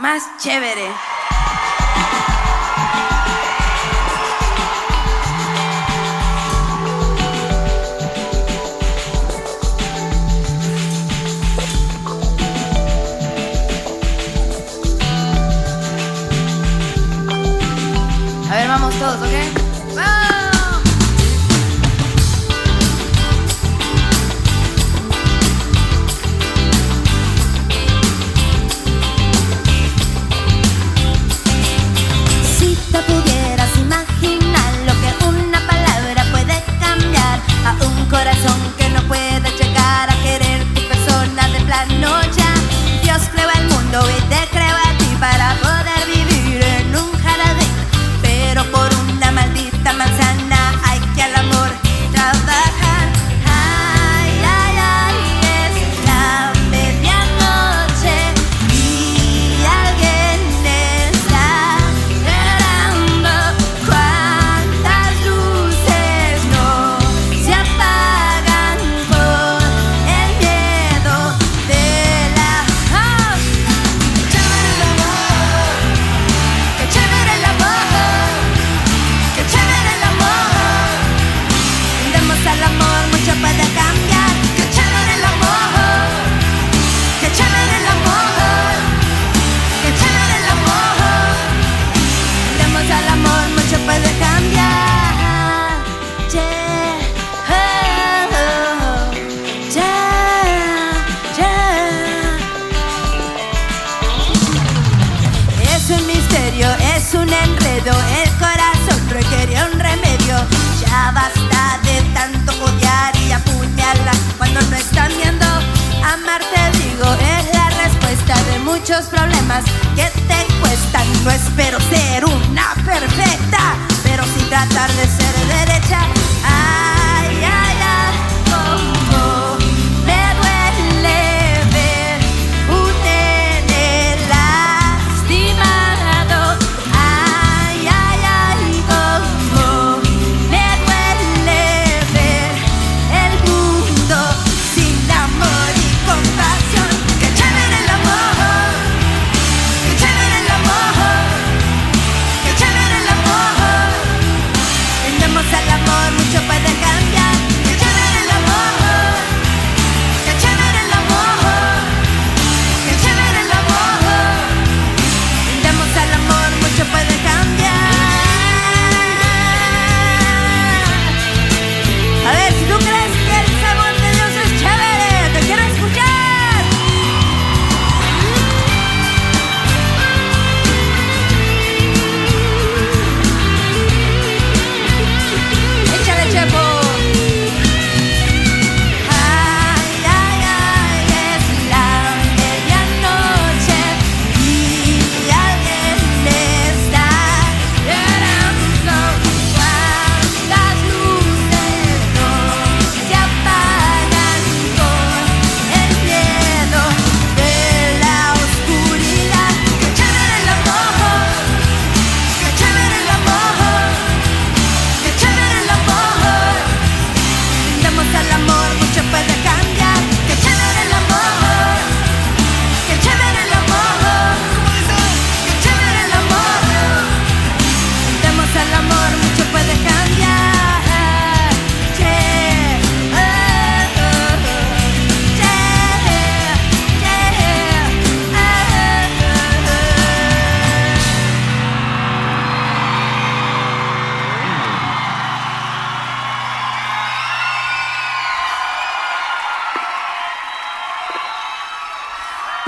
más chévere. A ver, vamos todos, ¿ok? ¡Vamos! es un misterio, es un enredo, el corazón requería un remedio. Ya vas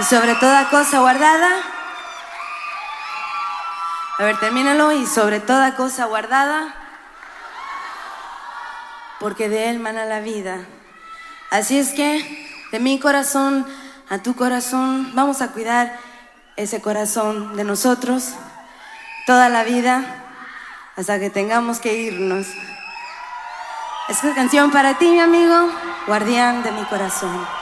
y sobre toda cosa guardada. A ver, termínalo y sobre toda cosa guardada, porque de él mana la vida. Así es que de mi corazón a tu corazón vamos a cuidar ese corazón de nosotros toda la vida hasta que tengamos que irnos. Esta canción para ti, mi amigo, guardián de mi corazón.